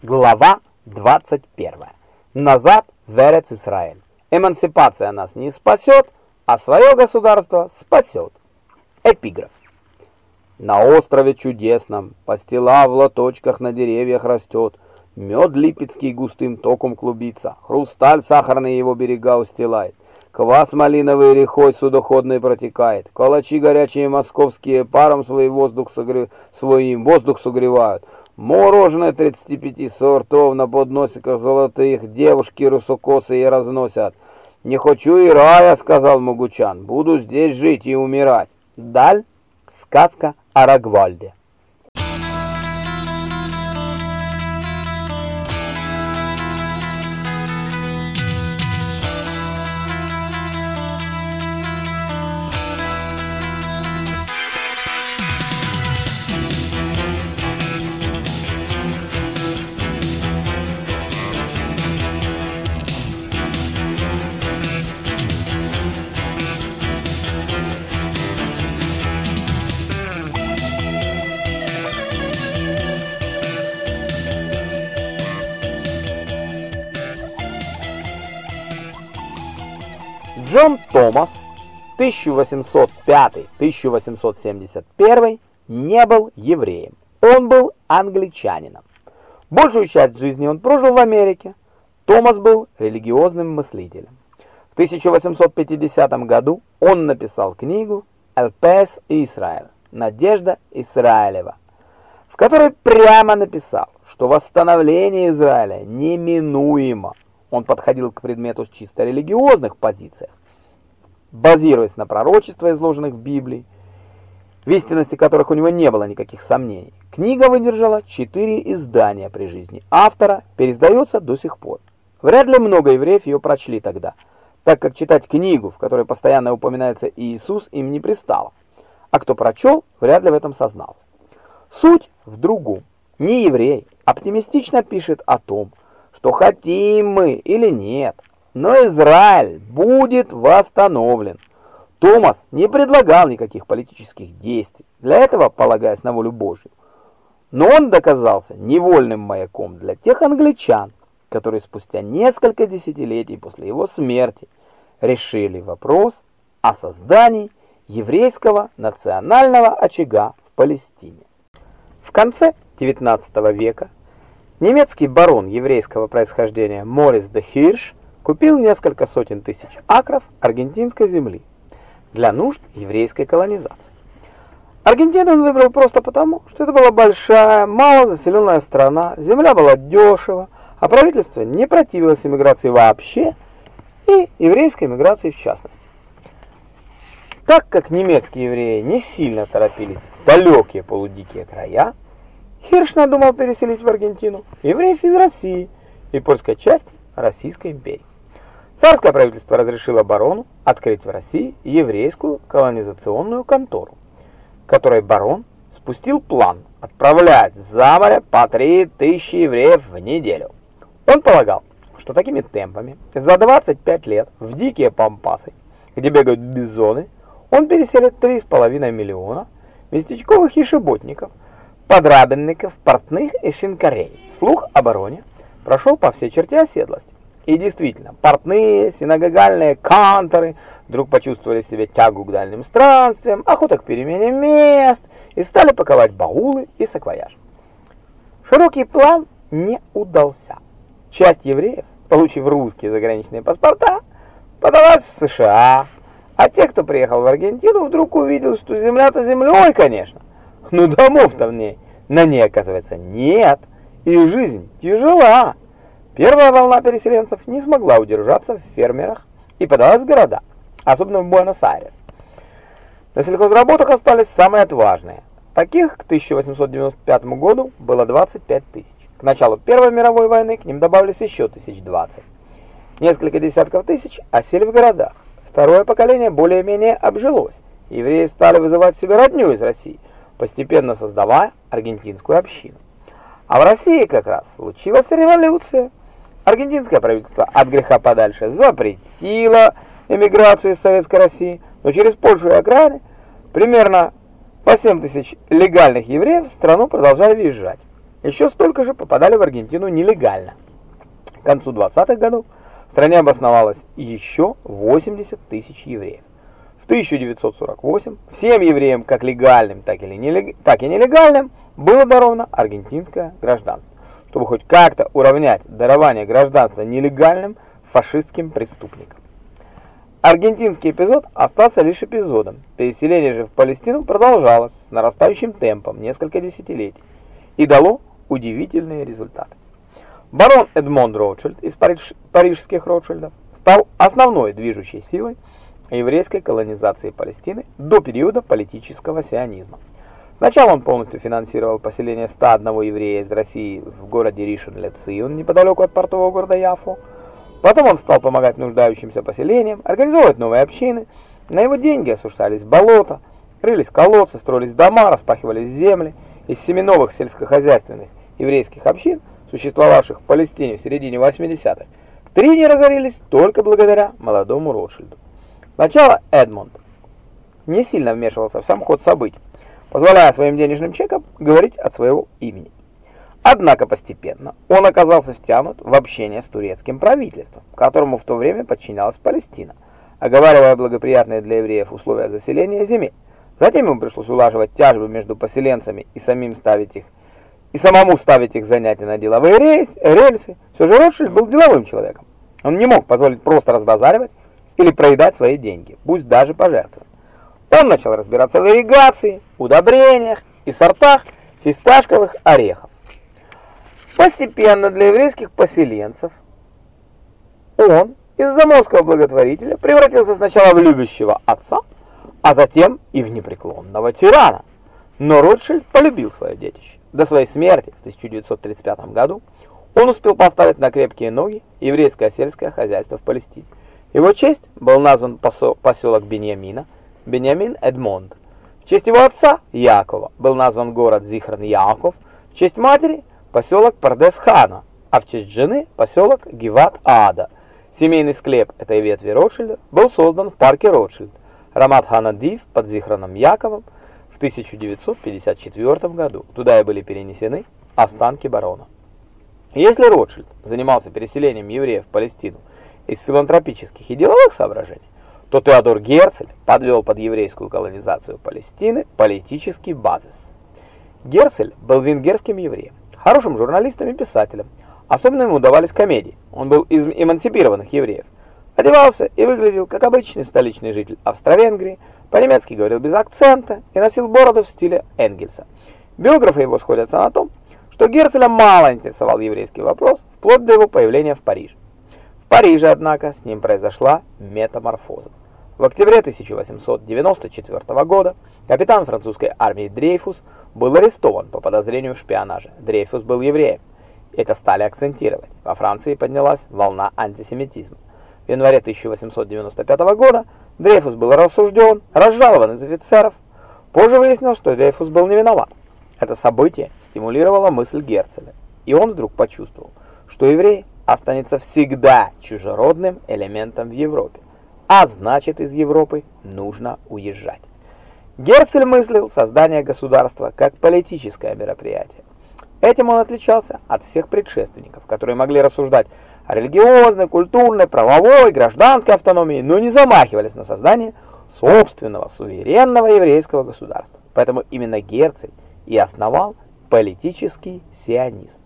Глава 21. Назад в Эрец-Исраэль. Эмансипация нас не спасет, а свое государство спасет. Эпиграф. На острове чудесном, пастила в лоточках на деревьях растет, мед липецкий густым током клубится, хрусталь сахарный его берега устилает, квас малиновый рекой судоходной протекает, калачи горячие московские паром свой воздух согре... своим воздух согревают, Мороженое 35 сортов на подносиках золотых девушки русокосые разносят. «Не хочу и рая», — сказал Могучан, — «буду здесь жить и умирать». Даль. Сказка о Рогвальде. Джон Томас 1805-1871 не был евреем. Он был англичанином. Большую часть жизни он прожил в Америке. Томас был религиозным мыслителем. В 1850 году он написал книгу «Элпес Израиль. Надежда Израилева», в которой прямо написал, что восстановление Израиля неминуемо. Он подходил к предмету с чисто религиозных позициях, базируясь на пророчествах, изложенных в Библии, в истинности которых у него не было никаких сомнений. Книга выдержала четыре издания при жизни автора, переиздается до сих пор. Вряд ли много евреев ее прочли тогда, так как читать книгу, в которой постоянно упоминается Иисус, им не пристало. А кто прочел, вряд ли в этом сознался. Суть в другом. Не еврей оптимистично пишет о том, что хотим мы или нет, но Израиль будет восстановлен. Томас не предлагал никаких политических действий, для этого полагаясь на волю Божью. Но он доказался невольным маяком для тех англичан, которые спустя несколько десятилетий после его смерти решили вопрос о создании еврейского национального очага в Палестине. В конце XIX века немецкий барон еврейского происхождения Морис де Хирш купил несколько сотен тысяч акров аргентинской земли для нужд еврейской колонизации. Аргентину он выбрал просто потому, что это была большая, малозаселенная страна, земля была дешева, а правительство не противилось иммиграции вообще и еврейской иммиграции в частности. Так как немецкие евреи не сильно торопились в далекие полудикие края, Хирш надумал переселить в Аргентину евреев из России и польской части Российской империи. Царское правительство разрешило барону открыть в России еврейскую колонизационную контору, которой барон спустил план отправлять за море по 3000 евреев в неделю. Он полагал, что такими темпами за 25 лет в дикие пампасы, где бегают бизоны, он переселит 3,5 миллиона местечковых ешеботников, подрабенников, портных и шинкарей. Слух о бароне прошел по всей черте оседлости. И действительно, портные, синагогальные канторы вдруг почувствовали себе тягу к дальним странствиям, охоту к перемене мест и стали паковать баулы и саквояж. Широкий план не удался. Часть евреев, получив русские заграничные паспорта, подалась в США, а те, кто приехал в Аргентину, вдруг увидел, что земля-то землей, конечно, но домов-то в ней, на ней, оказывается, нет, и жизнь тяжела. Первая волна переселенцев не смогла удержаться в фермерах и подалась в города, особенно в Буэнос-Айрес. На сельхозработах остались самые отважные. Таких к 1895 году было 25 тысяч. К началу Первой мировой войны к ним добавились еще тысяч 20. Несколько десятков тысяч осели в городах. Второе поколение более-менее обжилось. Евреи стали вызывать себе родню из России, постепенно создавая аргентинскую общину. А в России как раз случилась революция. Аргентинское правительство от греха подальше запретило эмиграцию из Советской России, но через Польшу и окраины примерно по 7 тысяч легальных евреев в страну продолжали въезжать. Еще столько же попадали в Аргентину нелегально. К концу 20-х годов в стране обосновалось еще 80 тысяч евреев. В 1948 всем евреям, как легальным, так, или нелег... так и нелегальным, было даровано аргентинское гражданство, чтобы хоть как-то уравнять дарование гражданства нелегальным фашистским преступникам. Аргентинский эпизод остался лишь эпизодом. Переселение же в Палестину продолжалось с нарастающим темпом несколько десятилетий и дало удивительные результаты. Барон Эдмонд Ротшильд из Париж, парижских Ротшильдов стал основной движущей силой еврейской колонизации Палестины до периода политического сионизма. Сначала он полностью финансировал поселение 101 еврея из России в городе Ришен-ле-Цион, неподалеку от портового города Яфу, Потом он стал помогать нуждающимся поселениям, организовывать новые общины. На его деньги осушались болота, рылись колодцы, строились дома, распахивались земли. Из семи новых сельскохозяйственных еврейских общин, существовавших в Палестине в середине 80-х, три не разорились только благодаря молодому Ротшильду. Сначала Эдмонд не сильно вмешивался в сам ход событий, позволяя своим денежным чекам говорить от своего имени. Однако постепенно он оказался втянут в общение с турецким правительством, которому в то время подчинялась Палестина, оговаривая благоприятные для евреев условия заселения земель. Затем ему пришлось улаживать тяжбы между поселенцами и самим ставить их и самому ставить их занятия на деловые рейс, рельсы. Все же Ротшильд был деловым человеком. Он не мог позволить просто разбазаривать или проедать свои деньги, пусть даже пожертвовать. Он начал разбираться в ирригации, удобрениях и сортах фисташковых орехов. Постепенно для еврейских поселенцев он из заморского благотворителя превратился сначала в любящего отца, а затем и в непреклонного тирана. Но Ротшильд полюбил свое детище. До своей смерти в 1935 году он успел поставить на крепкие ноги еврейское сельское хозяйство в Палестине. Его честь был назван поселок Беньямина, Беньямин Эдмонд. В честь его отца, Якова, был назван город Зихран-Яков, в честь матери поселок Пардес-Хана, а в честь жены поселок Гиват-Ада. Семейный склеп этой ветви Ротшильда был создан в парке Ротшильд, Рамат-Ханадив под Зихраном Яковом в 1954 году. Туда и были перенесены останки барона. Если Ротшильд занимался переселением евреев в Палестину из филантропических и деловых соображений, то Теодор Герцель подвел под еврейскую колонизацию Палестины политический базис. Герцель был венгерским евреем, хорошим журналистом и писателем. Особенно ему давались комедии. Он был из эмансипированных евреев. Одевался и выглядел как обычный столичный житель Австро-Венгрии, по-немецки говорил без акцента и носил бороду в стиле Энгельса. Биографы его сходятся на том, что Герцеля мало интересовал еврейский вопрос, вплоть до его появления в Париже. В Париже, однако, с ним произошла метаморфоза. В октябре 1894 года капитан французской армии Дрейфус был арестован по подозрению в шпионаже. Дрейфус был евреем. Это стали акцентировать. Во Франции поднялась волна антисемитизма. В январе 1895 года Дрейфус был рассужден, разжалован из офицеров. Позже выяснилось, что Дрейфус был не виноват. Это событие стимулировало мысль Герцеля, и он вдруг почувствовал, что еврей останется всегда чужеродным элементом в Европе, а значит из Европы нужно уезжать. Герцель мыслил создание государства как политическое мероприятие. Этим он отличался от всех предшественников, которые могли рассуждать о религиозной, культурной, правовой, гражданской автономии, но не замахивались на создание собственного суверенного еврейского государства. Поэтому именно Герцель и основал политический сионизм.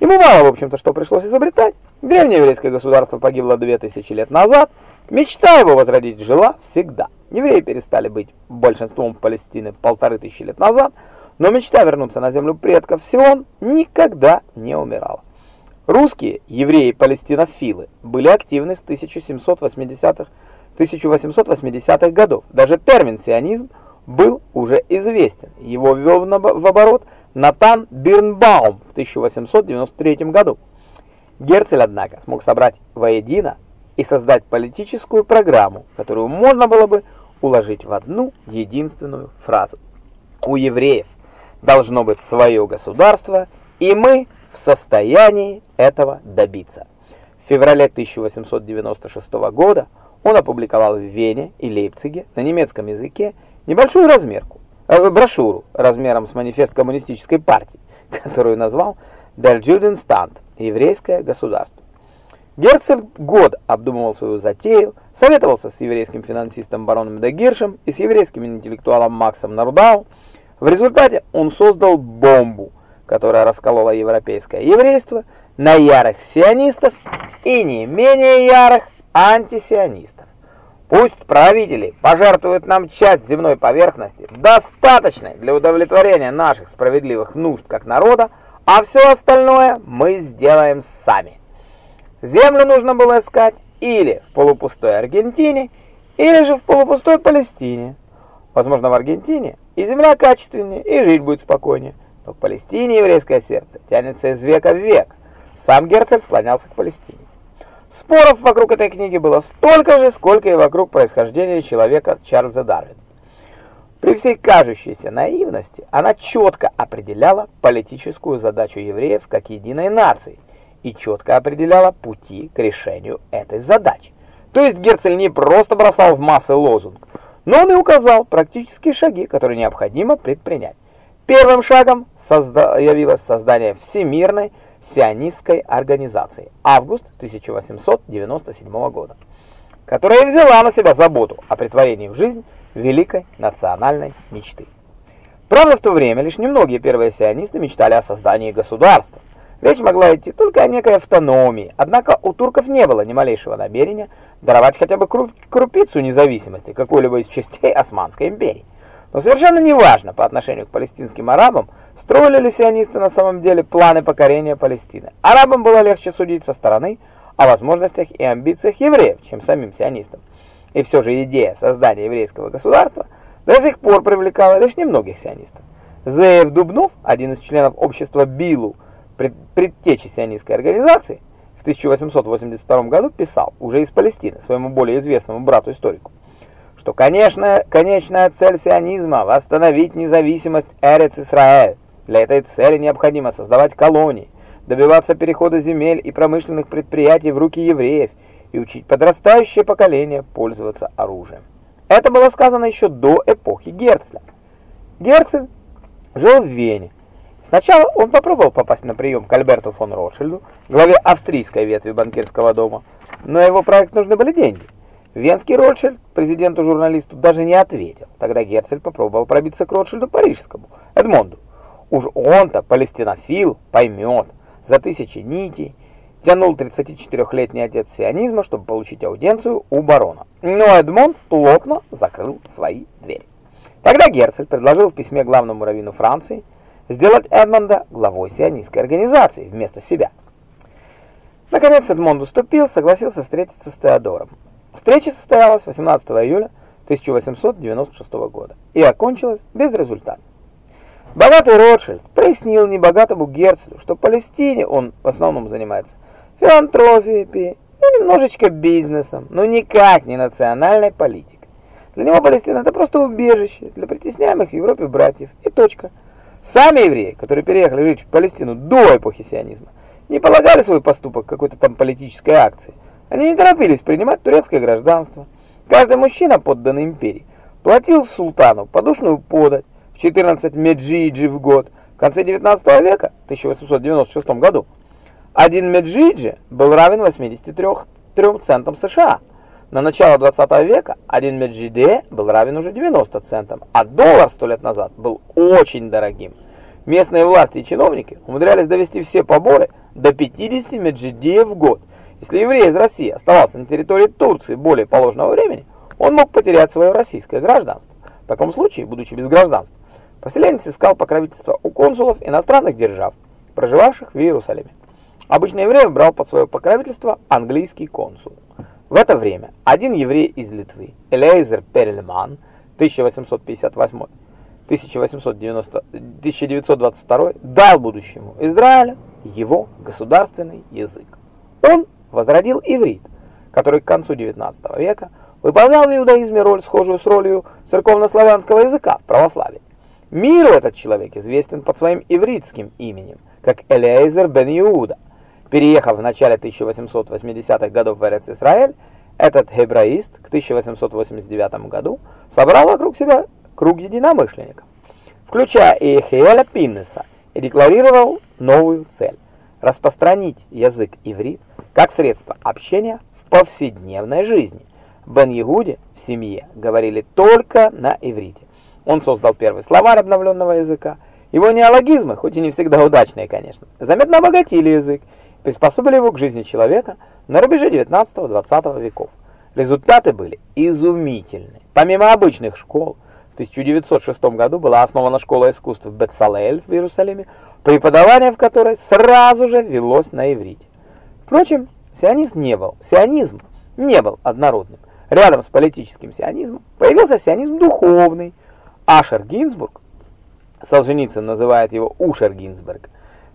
Ему мало, в общем-то, что пришлось изобретать. Древнее еврейское государство погибло 2000 лет назад, мечта его возродить жила всегда. Евреи перестали быть большинством Палестины полторы тысячи лет назад, но мечта вернуться на землю предков Сион никогда не умирала. Русские, евреи палестинофилы, были активны с 1780-х 1880-х годов. Даже термин «сионизм» был уже известен. Его ввел в оборот Натан Бирнбаум в 1893 году. Герцель, однако, смог собрать воедино и создать политическую программу, которую можно было бы уложить в одну единственную фразу. У евреев должно быть свое государство, и мы в состоянии этого добиться. В феврале 1896 года он опубликовал в Вене и Лейпциге на немецком языке небольшую размерку, э, брошюру размером с манифест коммунистической партии, которую назвал «Der Judenstand» – «Еврейское государство». Герцель год обдумывал свою затею, советовался с еврейским финансистом бароном Дегиршем и с еврейским интеллектуалом Максом Нордау. В результате он создал бомбу, которая расколола европейское еврейство на ярых сионистов и не менее ярых антисионистов. Пусть правители пожертвуют нам часть земной поверхности, достаточной для удовлетворения наших справедливых нужд как народа, а все остальное мы сделаем сами. Землю нужно было искать или в полупустой Аргентине, или же в полупустой Палестине. Возможно, в Аргентине и земля качественнее, и жить будет спокойнее. Но в Палестине еврейское сердце тянется из века в век. Сам Герцель склонялся к Палестине. Споров вокруг этой книги было столько же, сколько и вокруг происхождения человека Чарльза Дарвина. При всей кажущейся наивности она четко определяла политическую задачу евреев как единой нации – и четко определяла пути к решению этой задачи. То есть Герцель не просто бросал в массы лозунг, но он и указал практические шаги, которые необходимо предпринять. Первым шагом созда явилось создание Всемирной сионистской организации август 1897 года, которая взяла на себя заботу о притворении в жизнь великой национальной мечты. Правда, в то время лишь немногие первые сионисты мечтали о создании государства. Речь могла идти только о некой автономии, однако у турков не было ни малейшего намерения даровать хотя бы крупицу независимости какой-либо из частей Османской империи. Но совершенно неважно по отношению к палестинским арабам, строили ли сионисты на самом деле планы покорения Палестины. Арабам было легче судить со стороны о возможностях и амбициях евреев, чем самим сионистам. И все же идея создания еврейского государства до сих пор привлекала лишь немногих сионистов. Зеев Дубнов, один из членов общества Билу, предтечи сионистской организации, в 1882 году писал, уже из Палестины, своему более известному брату-историку, что, конечно, конечная цель сионизма – восстановить независимость Эрец-Исраэль. Для этой цели необходимо создавать колонии, добиваться перехода земель и промышленных предприятий в руки евреев и учить подрастающее поколение пользоваться оружием. Это было сказано еще до эпохи Герцля. Герцль жил в Вене, Сначала он попробовал попасть на прием к Альберту фон Ротшильду, главе австрийской ветви банкирского дома, но его проект нужны были деньги. Венский Ротшильд президенту-журналисту даже не ответил. Тогда Герцель попробовал пробиться к Ротшильду парижскому, Эдмонду. Уж он-то, палестинофил, поймет. За тысячи нитей тянул 34-летний отец сионизма, чтобы получить аудиенцию у барона. Но Эдмонд плотно закрыл свои двери. Тогда Герцель предложил в письме главному раввину Франции сделать Эдмонда главой сионистской организации вместо себя. Наконец Эдмонд уступил, согласился встретиться с Теодором. Встреча состоялась 18 июля 1896 года и окончилась без результата. Богатый Ротшильд прояснил небогатому Герцлю, что в Палестине он в основном занимается филантропией, ну, немножечко бизнесом, но никак не национальной политикой. Для него Палестина это просто убежище для притесняемых в Европе братьев и точка – Сами евреи, которые переехали жить в Палестину до эпохи сионизма, не полагали свой поступок какой-то там политической акции. Они не торопились принимать турецкое гражданство. Каждый мужчина, подданный империи, платил султану подушную подать в 14 меджиджи в год. В конце 19 века, 1896 году, один меджиджи был равен 83 центам США. На начало 20 века один меджиде был равен уже 90 центам, а доллар сто лет назад был очень дорогим. Местные власти и чиновники умудрялись довести все поборы до 50 меджидеев в год. Если еврей из России оставался на территории Турции более положенного времени, он мог потерять свое российское гражданство. В таком случае, будучи без гражданства, поселенец искал покровительство у консулов иностранных держав, проживавших в Иерусалиме. Обычно евреев брал под свое покровительство английский консул. В это время один еврей из Литвы, Элейзер Перельман, 1858-1922, дал будущему Израилю его государственный язык. Он возродил иврит, который к концу XIX века выполнял в иудаизме роль, схожую с ролью церковнославянского языка в православии. Миру этот человек известен под своим ивритским именем, как Элейзер бен Иуда – Переехав в начале 1880-х годов в Эрец-Исраэль, этот хебраист к 1889 году собрал вокруг себя круг единомышленников, включая и Эхиэля Пиннеса, и декларировал новую цель – распространить язык иврит как средство общения в повседневной жизни. Бен Ягуде в семье говорили только на иврите. Он создал первый словарь обновленного языка. Его неологизмы, хоть и не всегда удачные, конечно, заметно обогатили язык, приспособили его к жизни человека на рубеже 19-20 веков. Результаты были изумительны. Помимо обычных школ, в 1906 году была основана школа искусств в в Иерусалиме, преподавание в которой сразу же велось на иврите. Впрочем, сионизм не был, сионизм не был однородным. Рядом с политическим сионизмом появился сионизм духовный. Ашер Гинзбург, Солженицын называет его Ушер Гинзбург,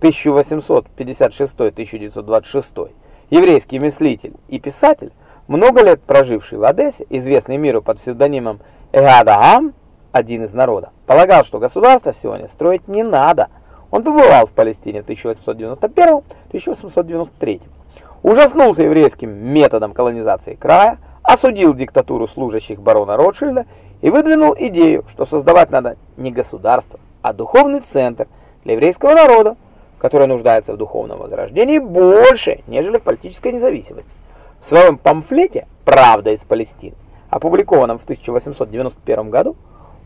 1856-1926, еврейский мыслитель и писатель, много лет проживший в Одессе, известный миру под псевдонимом Эгадаам, один из народа, полагал, что государство сегодня строить не надо. Он побывал в Палестине в 1891-1893. Ужаснулся еврейским методом колонизации края, осудил диктатуру служащих барона Ротшильда и выдвинул идею, что создавать надо не государство, а духовный центр для еврейского народа, который нуждается в духовном возрождении больше, нежели в политической независимости. В своем памфлете «Правда из Палестины», опубликованном в 1891 году,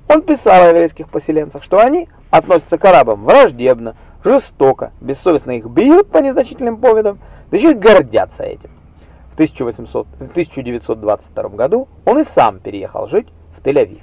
он писал о еврейских поселенцах, что они относятся к арабам враждебно, жестоко, бессовестно их бьют по незначительным поводам, да еще и гордятся этим. В, 1800, в 1922 году он и сам переехал жить в Тель-Авив.